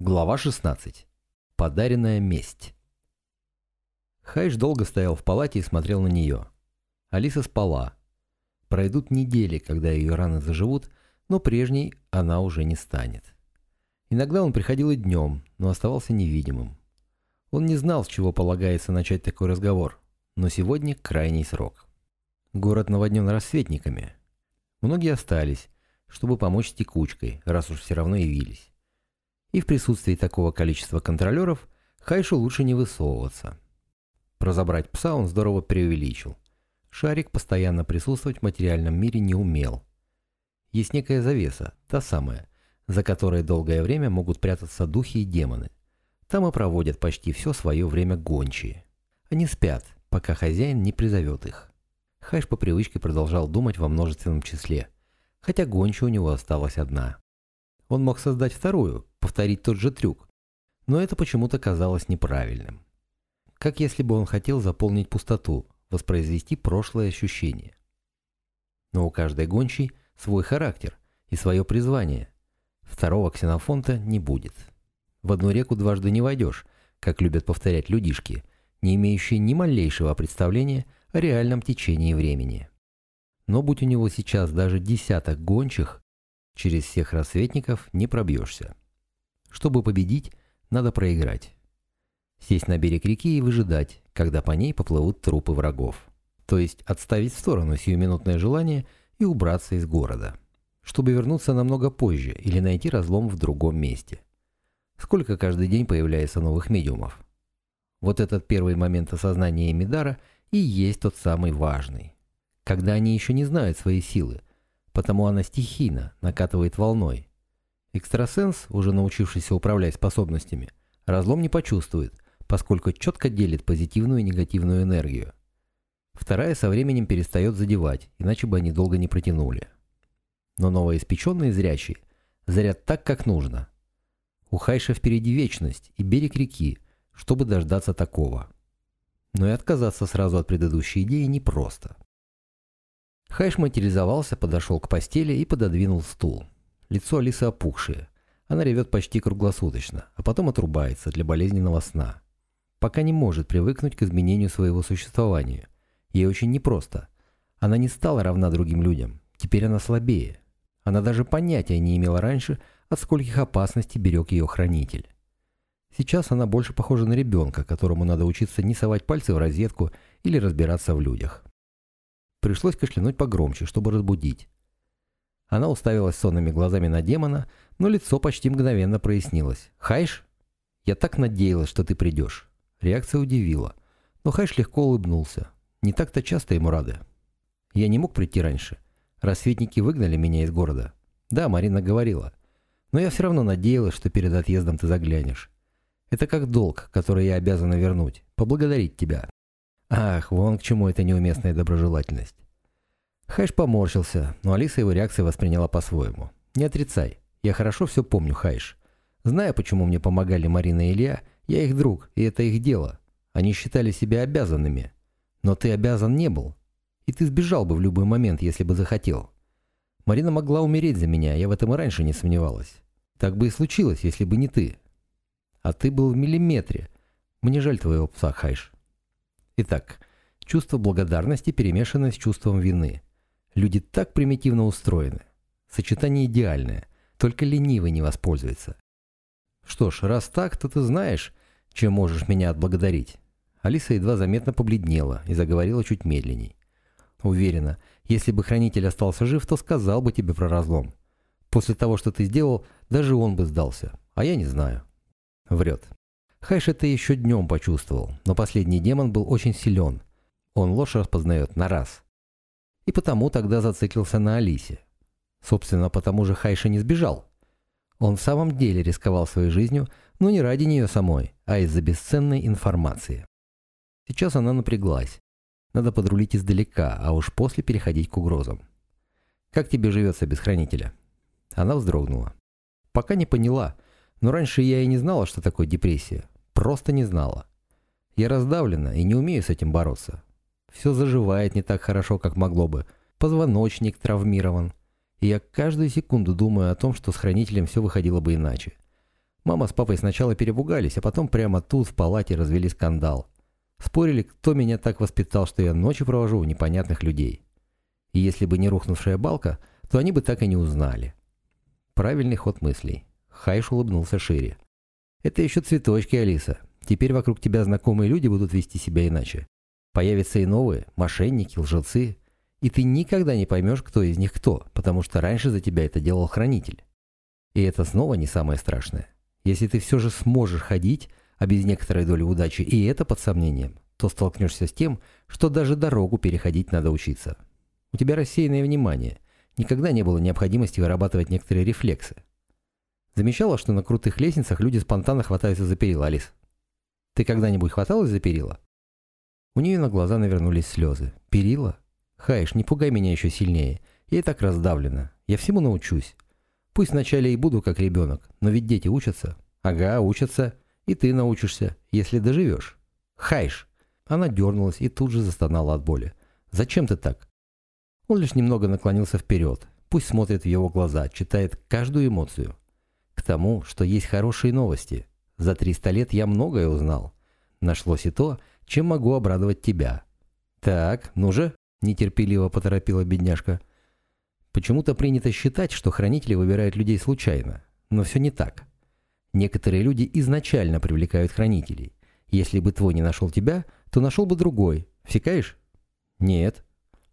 Глава 16. Подаренная месть. Хайш долго стоял в палате и смотрел на нее. Алиса спала. Пройдут недели, когда ее раны заживут, но прежней она уже не станет. Иногда он приходил и днем, но оставался невидимым. Он не знал, с чего полагается начать такой разговор, но сегодня крайний срок. Город наводнен рассветниками. Многие остались, чтобы помочь текучкой, раз уж все равно явились. И в присутствии такого количества контролеров Хайшу лучше не высовываться. Прозабрать пса он здорово преувеличил. Шарик постоянно присутствовать в материальном мире не умел. Есть некая завеса, та самая, за которой долгое время могут прятаться духи и демоны. Там и проводят почти все свое время гончие. Они спят, пока хозяин не призовет их. Хайш по привычке продолжал думать во множественном числе, хотя гончая у него осталась одна. Он мог создать вторую, повторить тот же трюк, но это почему-то казалось неправильным. Как если бы он хотел заполнить пустоту, воспроизвести прошлое ощущение. Но у каждой гончей свой характер и свое призвание. Второго ксенофонта не будет. В одну реку дважды не войдешь, как любят повторять людишки, не имеющие ни малейшего представления о реальном течении времени. Но будь у него сейчас даже десяток гончих, через всех рассветников не пробьешься. Чтобы победить, надо проиграть. Сесть на берег реки и выжидать, когда по ней поплывут трупы врагов. То есть отставить в сторону сиюминутное желание и убраться из города. Чтобы вернуться намного позже или найти разлом в другом месте. Сколько каждый день появляется новых медиумов? Вот этот первый момент осознания Эмидара и есть тот самый важный. Когда они еще не знают своей силы, потому она стихийно накатывает волной. Экстрасенс, уже научившийся управлять способностями, разлом не почувствует, поскольку четко делит позитивную и негативную энергию. Вторая со временем перестает задевать, иначе бы они долго не протянули. Но новоиспеченные зрячие заряд так, как нужно. У Хайша впереди вечность и берег реки, чтобы дождаться такого. Но и отказаться сразу от предыдущей идеи непросто. Хайш материализовался, подошел к постели и пододвинул стул. Лицо Алисы опухшее. Она ревет почти круглосуточно, а потом отрубается для болезненного сна. Пока не может привыкнуть к изменению своего существования. Ей очень непросто. Она не стала равна другим людям. Теперь она слабее. Она даже понятия не имела раньше, от скольких опасностей берег ее хранитель. Сейчас она больше похожа на ребенка, которому надо учиться не совать пальцы в розетку или разбираться в людях. Пришлось кашлянуть погромче, чтобы разбудить. Она уставилась сонными глазами на демона, но лицо почти мгновенно прояснилось. «Хайш? Я так надеялась, что ты придешь». Реакция удивила. Но Хайш легко улыбнулся. Не так-то часто ему рады. Я не мог прийти раньше. Рассветники выгнали меня из города. Да, Марина говорила. Но я все равно надеялась, что перед отъездом ты заглянешь. Это как долг, который я обязана вернуть. Поблагодарить тебя. Ах, вон к чему эта неуместная доброжелательность. Хайш поморщился, но Алиса его реакции восприняла по-своему. «Не отрицай. Я хорошо все помню, Хайш. Зная, почему мне помогали Марина и Илья, я их друг, и это их дело. Они считали себя обязанными. Но ты обязан не был. И ты сбежал бы в любой момент, если бы захотел. Марина могла умереть за меня, я в этом и раньше не сомневалась. Так бы и случилось, если бы не ты. А ты был в миллиметре. Мне жаль твоего пса, Хайш. Итак, чувство благодарности перемешано с чувством вины. Люди так примитивно устроены. Сочетание идеальное, только ленивый не воспользуется. Что ж, раз так, то ты знаешь, чем можешь меня отблагодарить. Алиса едва заметно побледнела и заговорила чуть медленней. Уверена, если бы хранитель остался жив, то сказал бы тебе про разлом. После того, что ты сделал, даже он бы сдался, а я не знаю. Врет. Хайш это еще днем почувствовал, но последний демон был очень силен. Он ложь распознает на раз. И потому тогда зациклился на Алисе. Собственно, потому же Хайша не сбежал. Он в самом деле рисковал своей жизнью, но не ради нее самой, а из-за бесценной информации. Сейчас она напряглась. Надо подрулить издалека, а уж после переходить к угрозам. «Как тебе живется без хранителя?» Она вздрогнула. «Пока не поняла, но раньше я и не знала, что такое депрессия. Просто не знала. Я раздавлена и не умею с этим бороться. Все заживает не так хорошо, как могло бы. Позвоночник травмирован. И я каждую секунду думаю о том, что с хранителем все выходило бы иначе. Мама с папой сначала перепугались, а потом прямо тут в палате развели скандал. Спорили, кто меня так воспитал, что я ночи провожу у непонятных людей. И если бы не рухнувшая балка, то они бы так и не узнали. Правильный ход мыслей. Хайш улыбнулся шире. Это еще цветочки, Алиса. Теперь вокруг тебя знакомые люди будут вести себя иначе. Появятся и новые, мошенники, лжецы. И ты никогда не поймешь, кто из них кто, потому что раньше за тебя это делал хранитель. И это снова не самое страшное. Если ты все же сможешь ходить, а без некоторой доли удачи и это под сомнением, то столкнешься с тем, что даже дорогу переходить надо учиться. У тебя рассеянное внимание. Никогда не было необходимости вырабатывать некоторые рефлексы. Замечала, что на крутых лестницах люди спонтанно хватаются за перила, Алис? Ты когда-нибудь хваталась за перила? У нее на глаза навернулись слезы. Перила? Хайш, не пугай меня еще сильнее. Я и так раздавлена. Я всему научусь. Пусть вначале и буду как ребенок, но ведь дети учатся. Ага, учатся. И ты научишься, если доживешь. Хайш. Она дернулась и тут же застонала от боли. Зачем ты так? Он лишь немного наклонился вперед. Пусть смотрит в его глаза, читает каждую эмоцию. К тому, что есть хорошие новости. За 300 лет я многое узнал. Нашлось и то, чем могу обрадовать тебя. Так, ну же, нетерпеливо поторопила бедняжка. Почему-то принято считать, что хранители выбирают людей случайно. Но все не так. Некоторые люди изначально привлекают хранителей. Если бы твой не нашел тебя, то нашел бы другой. Всекаешь? Нет.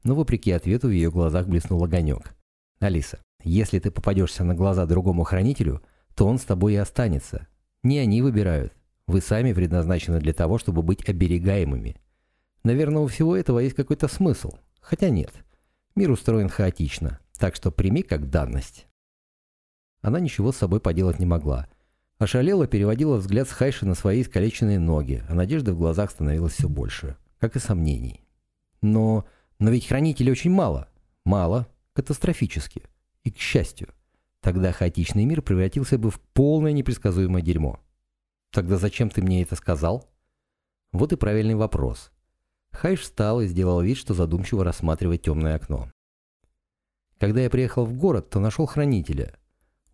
Но вопреки ответу в ее глазах блеснул огонек. Алиса, если ты попадешься на глаза другому хранителю, то он с тобой и останется. Не они выбирают. Вы сами предназначены для того, чтобы быть оберегаемыми. Наверное, у всего этого есть какой-то смысл. Хотя нет. Мир устроен хаотично, так что прими как данность. Она ничего с собой поделать не могла. Ошалела переводила взгляд с Хайши на свои искалеченные ноги, а надежды в глазах становилось все больше, как и сомнений. Но... но ведь хранителей очень мало. Мало. Катастрофически. И к счастью. Тогда хаотичный мир превратился бы в полное непредсказуемое дерьмо. Тогда зачем ты мне это сказал? Вот и правильный вопрос. Хайш встал и сделал вид, что задумчиво рассматривает темное окно. Когда я приехал в город, то нашел хранителя.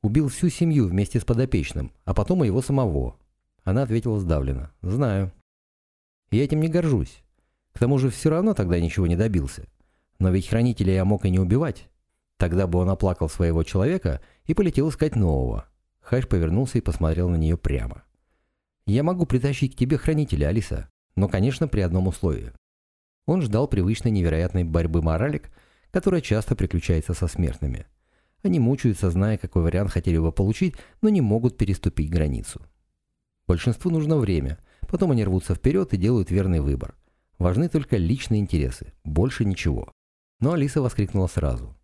Убил всю семью вместе с подопечным, а потом и его самого. Она ответила сдавленно. «Знаю. Я этим не горжусь. К тому же все равно тогда ничего не добился. Но ведь хранителя я мог и не убивать. Тогда бы он оплакал своего человека и полетел искать нового. Хайш повернулся и посмотрел на нее прямо. «Я могу притащить к тебе хранителя, Алиса, но, конечно, при одном условии». Он ждал привычной невероятной борьбы моралик, которая часто приключается со смертными. Они мучаются, зная, какой вариант хотели бы получить, но не могут переступить границу. Большинству нужно время, потом они рвутся вперед и делают верный выбор. Важны только личные интересы, больше ничего. Но Алиса воскликнула сразу.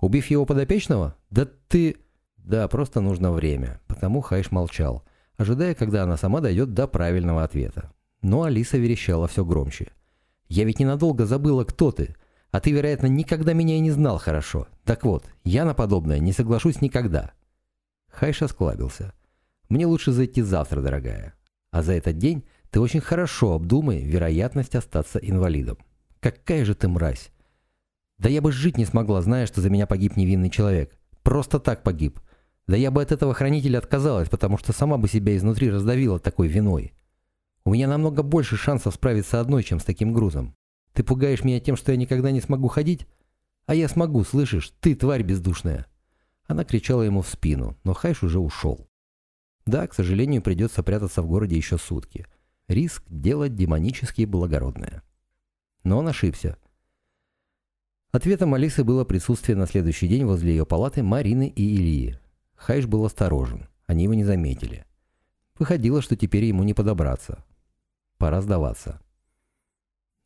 Убив его подопечного? Да ты... Да, просто нужно время, потому Хайш молчал, ожидая, когда она сама дойдет до правильного ответа. Но Алиса верещала все громче. «Я ведь ненадолго забыла, кто ты, а ты, вероятно, никогда меня и не знал хорошо. Так вот, я на подобное не соглашусь никогда». Хайш осклабился. «Мне лучше зайти завтра, дорогая. А за этот день ты очень хорошо обдумай вероятность остаться инвалидом. Какая же ты мразь! Да я бы жить не смогла, зная, что за меня погиб невинный человек. Просто так погиб. Да я бы от этого хранителя отказалась, потому что сама бы себя изнутри раздавила такой виной. У меня намного больше шансов справиться одной, чем с таким грузом. Ты пугаешь меня тем, что я никогда не смогу ходить? А я смогу, слышишь? Ты, тварь бездушная!» Она кричала ему в спину, но Хайш уже ушел. Да, к сожалению, придется прятаться в городе еще сутки. Риск делать демонически благородное. Но он ошибся. Ответом Алисы было присутствие на следующий день возле ее палаты Марины и Ильи. Хайш был осторожен, они его не заметили. Выходило, что теперь ему не подобраться. Пора сдаваться.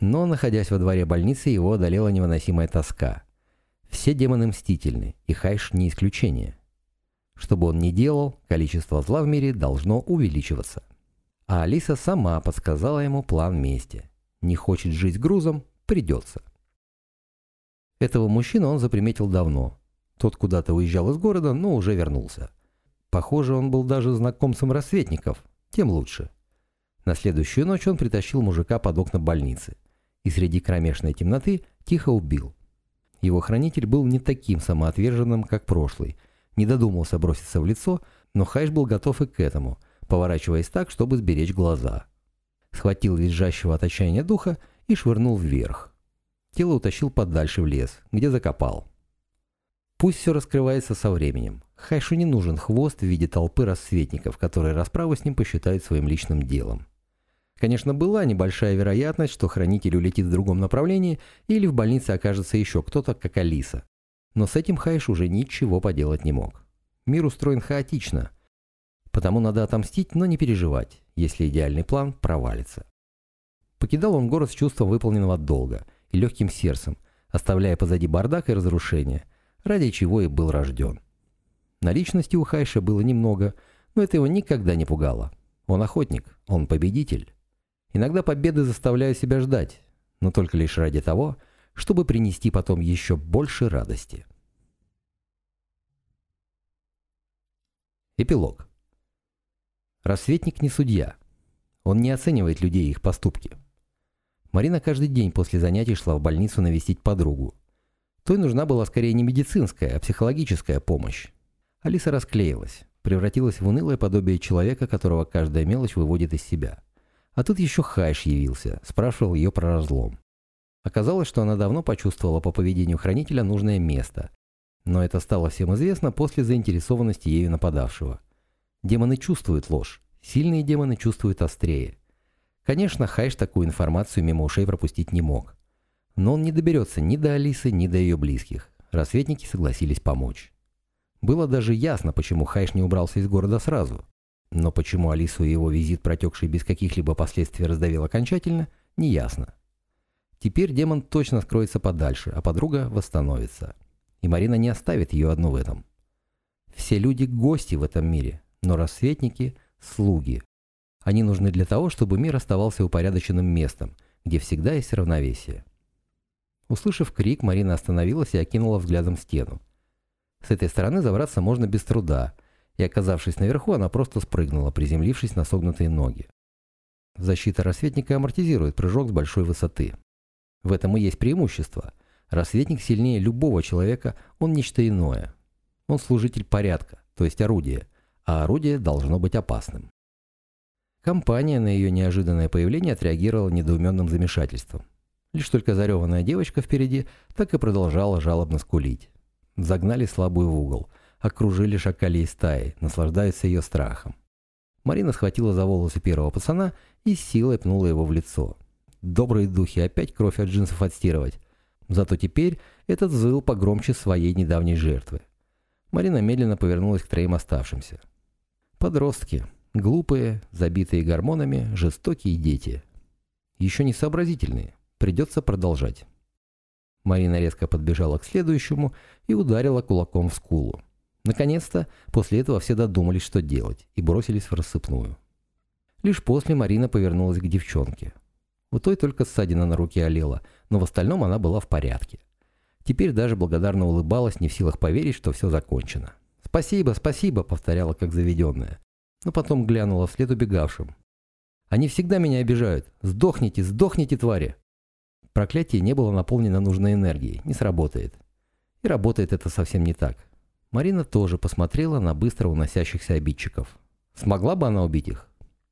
Но, находясь во дворе больницы, его одолела невыносимая тоска. Все демоны мстительны, и Хайш не исключение. Что бы он ни делал, количество зла в мире должно увеличиваться. А Алиса сама подсказала ему план мести. Не хочет жить грузом – придется. Этого мужчину он заприметил давно. Тот куда-то уезжал из города, но уже вернулся. Похоже, он был даже знакомцем рассветников, тем лучше. На следующую ночь он притащил мужика под окна больницы и среди кромешной темноты тихо убил. Его хранитель был не таким самоотверженным, как прошлый, не додумался броситься в лицо, но Хайш был готов и к этому, поворачиваясь так, чтобы сберечь глаза. Схватил визжащего от отчаяния духа и швырнул вверх. Тело утащил подальше в лес, где закопал. Пусть все раскрывается со временем. Хайшу не нужен хвост в виде толпы рассветников, которые расправу с ним посчитают своим личным делом. Конечно, была небольшая вероятность, что хранитель улетит в другом направлении или в больнице окажется еще кто-то, как Алиса. Но с этим Хайш уже ничего поделать не мог. Мир устроен хаотично, потому надо отомстить, но не переживать, если идеальный план провалится. Покидал он город с чувством выполненного долга и легким сердцем, оставляя позади бардак и разрушение, ради чего и был рожден. Наличности у Хайша было немного, но это его никогда не пугало. Он охотник, он победитель. Иногда победы заставляют себя ждать, но только лишь ради того, чтобы принести потом еще больше радости. Эпилог. Рассветник не судья. Он не оценивает людей и их поступки. Марина каждый день после занятий шла в больницу навестить подругу. Той нужна была скорее не медицинская, а психологическая помощь. Алиса расклеилась, превратилась в унылое подобие человека, которого каждая мелочь выводит из себя. А тут еще Хайш явился, спрашивал ее про разлом. Оказалось, что она давно почувствовала по поведению хранителя нужное место. Но это стало всем известно после заинтересованности ею нападавшего. Демоны чувствуют ложь, сильные демоны чувствуют острее. Конечно, Хайш такую информацию мимо ушей пропустить не мог. Но он не доберется ни до Алисы, ни до ее близких. Рассветники согласились помочь. Было даже ясно, почему Хайш не убрался из города сразу. Но почему Алису и его визит, протекший без каких-либо последствий, раздавил окончательно, неясно. Теперь демон точно скроется подальше, а подруга восстановится. И Марина не оставит ее одну в этом. Все люди – гости в этом мире, но рассветники – слуги. Они нужны для того, чтобы мир оставался упорядоченным местом, где всегда есть равновесие. Услышав крик, Марина остановилась и окинула взглядом стену. С этой стороны забраться можно без труда, и, оказавшись наверху, она просто спрыгнула, приземлившись на согнутые ноги. Защита рассветника амортизирует прыжок с большой высоты. В этом и есть преимущество. Рассветник сильнее любого человека, он нечто иное. Он служитель порядка, то есть орудие, а орудие должно быть опасным. Компания на ее неожиданное появление отреагировала недоуменным замешательством. Лишь только зареванная девочка впереди так и продолжала жалобно скулить. Загнали слабую в угол, окружили шакалей стаи, наслаждаются ее страхом. Марина схватила за волосы первого пацана и силой пнула его в лицо. Добрые духи, опять кровь от джинсов отстирывать. Зато теперь этот взвыл погромче своей недавней жертвы. Марина медленно повернулась к троим оставшимся. Подростки. Глупые, забитые гормонами, жестокие дети. Еще не сообразительные. Придется продолжать. Марина резко подбежала к следующему и ударила кулаком в скулу. Наконец-то, после этого все додумались, что делать, и бросились в рассыпную. Лишь после Марина повернулась к девчонке. У той только ссадина на руке олела, но в остальном она была в порядке. Теперь даже благодарно улыбалась, не в силах поверить, что все закончено. «Спасибо, спасибо», — повторяла как заведенная. Но потом глянула вслед убегавшим. «Они всегда меня обижают. Сдохните, сдохните, твари!» Проклятие не было наполнено нужной энергией, не сработает. И работает это совсем не так. Марина тоже посмотрела на быстро уносящихся обидчиков. Смогла бы она убить их?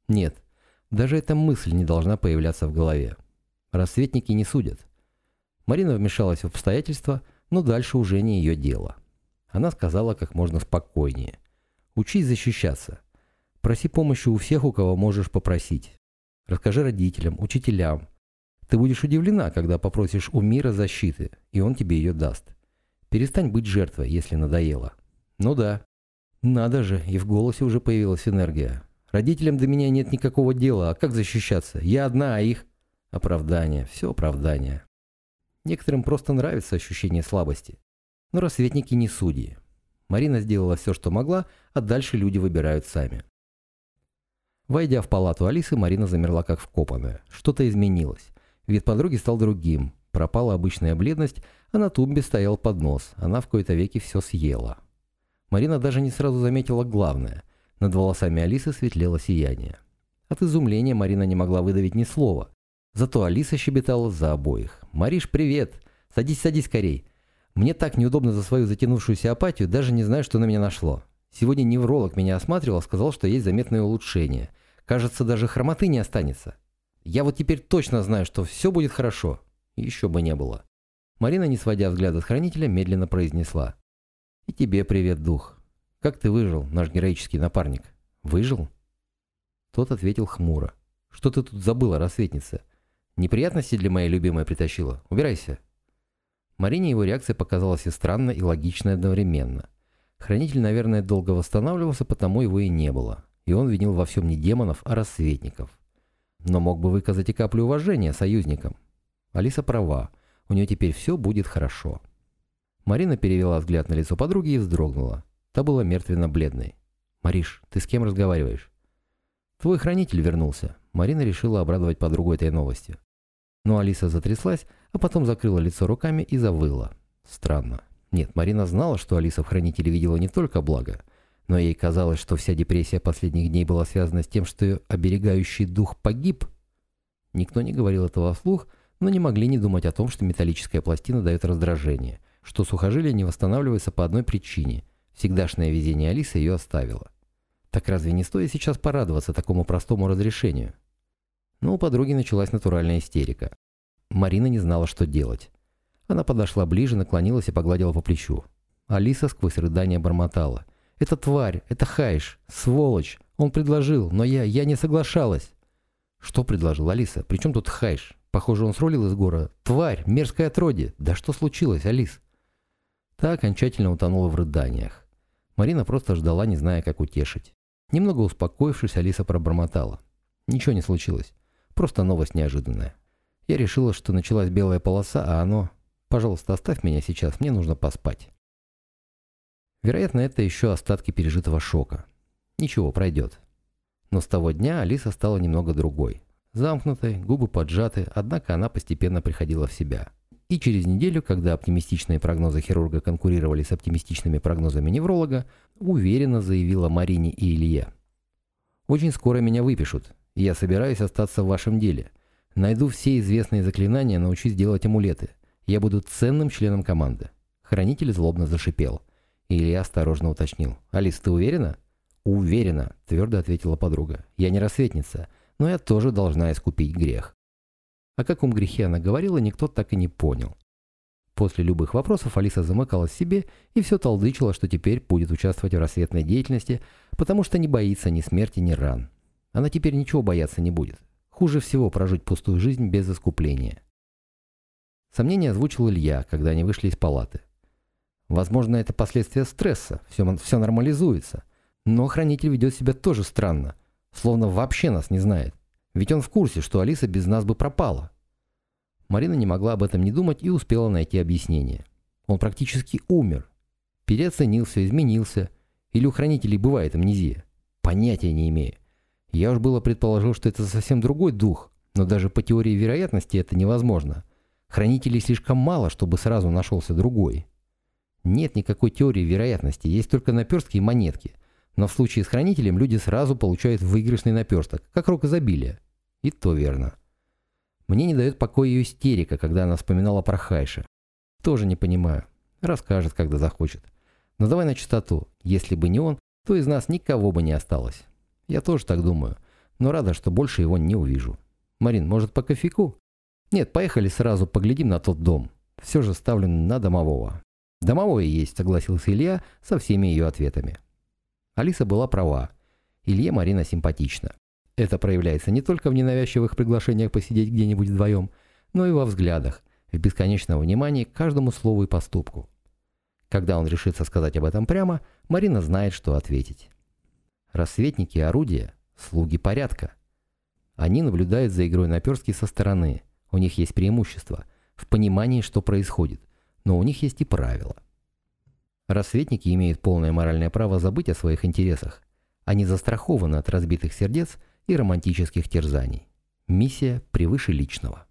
Нет. Даже эта мысль не должна появляться в голове. Рассветники не судят. Марина вмешалась в обстоятельства, но дальше уже не ее дело. Она сказала как можно спокойнее. «Учись защищаться. Проси помощи у всех, у кого можешь попросить. Расскажи родителям, учителям. Ты будешь удивлена, когда попросишь у мира защиты, и он тебе ее даст. Перестань быть жертвой, если надоело». «Ну да. Надо же, и в голосе уже появилась энергия. Родителям до меня нет никакого дела, а как защищаться? Я одна, а их... Оправдание, все оправдание. Некоторым просто нравится ощущение слабости. Но рассветники не судьи. Марина сделала все, что могла, а дальше люди выбирают сами. Войдя в палату Алисы, Марина замерла как вкопанная. Что-то изменилось. Вид подруги стал другим. Пропала обычная бледность, а на тумбе стоял поднос. Она в кои-то веки все съела. Марина даже не сразу заметила главное. Над волосами Алисы светлело сияние. От изумления Марина не могла выдавить ни слова. Зато Алиса щебетала за обоих. «Мариш, привет! Садись, садись скорей! Мне так неудобно за свою затянувшуюся апатию, даже не знаю, что на меня нашло. Сегодня невролог меня осматривал, сказал, что есть заметное улучшение. Кажется, даже хромоты не останется. Я вот теперь точно знаю, что все будет хорошо. Еще бы не было. Марина, не сводя взгляда с хранителя, медленно произнесла. «И тебе привет, дух. Как ты выжил, наш героический напарник? Выжил?» Тот ответил хмуро. «Что ты тут забыла, рассветница? Неприятности для моей любимой притащила? Убирайся!» Марине его реакция показалась и странной, и логичной одновременно. Хранитель, наверное, долго восстанавливался, потому его и не было. И он винил во всем не демонов, а рассветников. Но мог бы выказать и каплю уважения союзникам. Алиса права. У нее теперь все будет хорошо. Марина перевела взгляд на лицо подруги и вздрогнула. Та была мертвенно-бледной. «Мариш, ты с кем разговариваешь?» «Твой хранитель вернулся». Марина решила обрадовать подругу этой новостью. Но Алиса затряслась, а потом закрыла лицо руками и завыла. Странно. Нет, Марина знала, что Алиса в хранителе видела не только благо, но ей казалось, что вся депрессия последних дней была связана с тем, что ее оберегающий дух погиб. Никто не говорил этого вслух, но не могли не думать о том, что металлическая пластина дает раздражение, что сухожилие не восстанавливается по одной причине. Всегдашнее везение Алисы ее оставило. Так разве не стоит сейчас порадоваться такому простому разрешению? Но у подруги началась натуральная истерика. Марина не знала, что делать. Она подошла ближе, наклонилась и погладила по плечу. Алиса сквозь рыдание бормотала. «Это тварь, это Хайш, сволочь. Он предложил, но я, я не соглашалась». «Что предложил Алиса? При чем тут Хайш? Похоже, он срулил из гора. Тварь, мерзкое отродье. Да что случилось, Алис?» Та окончательно утонула в рыданиях. Марина просто ждала, не зная, как утешить. Немного успокоившись, Алиса пробормотала. «Ничего не случилось. Просто новость неожиданная. Я решила, что началась белая полоса, а оно... Пожалуйста, оставь меня сейчас, мне нужно поспать». Вероятно, это еще остатки пережитого шока. Ничего, пройдет. Но с того дня Алиса стала немного другой. Замкнутой, губы поджаты, однако она постепенно приходила в себя. И через неделю, когда оптимистичные прогнозы хирурга конкурировали с оптимистичными прогнозами невролога, уверенно заявила Марине и Илье. «Очень скоро меня выпишут, и я собираюсь остаться в вашем деле. Найду все известные заклинания, научусь делать амулеты. Я буду ценным членом команды». Хранитель злобно зашипел. Илья осторожно уточнил. «Алис, ты уверена?» «Уверена», — твердо ответила подруга. «Я не рассветница, но я тоже должна искупить грех». О каком грехе она говорила, никто так и не понял. После любых вопросов Алиса замыкалась себе и все толдычила, что теперь будет участвовать в рассветной деятельности, потому что не боится ни смерти, ни ран. Она теперь ничего бояться не будет. Хуже всего прожить пустую жизнь без искупления. Сомнение озвучил Илья, когда они вышли из палаты. Возможно, это последствия стресса, все, все нормализуется. Но хранитель ведет себя тоже странно, словно вообще нас не знает. Ведь он в курсе, что Алиса без нас бы пропала. Марина не могла об этом не думать и успела найти объяснение. Он практически умер. Переоценился, изменился. Или у хранителей бывает амнезия. Понятия не имею. Я уж было предположил, что это совсем другой дух, но даже по теории вероятности это невозможно. Хранителей слишком мало, чтобы сразу нашелся другой. Нет никакой теории вероятности, есть только наперстки и монетки. Но в случае с хранителем люди сразу получают выигрышный наперсток, как рок изобилия. И то верно. Мне не дает покоя ее истерика, когда она вспоминала про Хайша. Тоже не понимаю. Расскажет, когда захочет. Но давай на чистоту. Если бы не он, то из нас никого бы не осталось. Я тоже так думаю. Но рада, что больше его не увижу. Марин, может, по кофейку? Нет, поехали сразу поглядим на тот дом. Все же ставлю на домового. Домовое есть, согласился Илья со всеми ее ответами. Алиса была права. Илье Марина симпатична. Это проявляется не только в ненавязчивых приглашениях посидеть где-нибудь вдвоем, но и во взглядах, в бесконечном внимании к каждому слову и поступку. Когда он решится сказать об этом прямо, Марина знает, что ответить. Рассветники и орудия – слуги порядка. Они наблюдают за игрой наперстки со стороны. У них есть преимущество в понимании, что происходит, но у них есть и правила. Рассветники имеют полное моральное право забыть о своих интересах. Они застрахованы от разбитых сердец и романтических терзаний. Миссия превыше личного.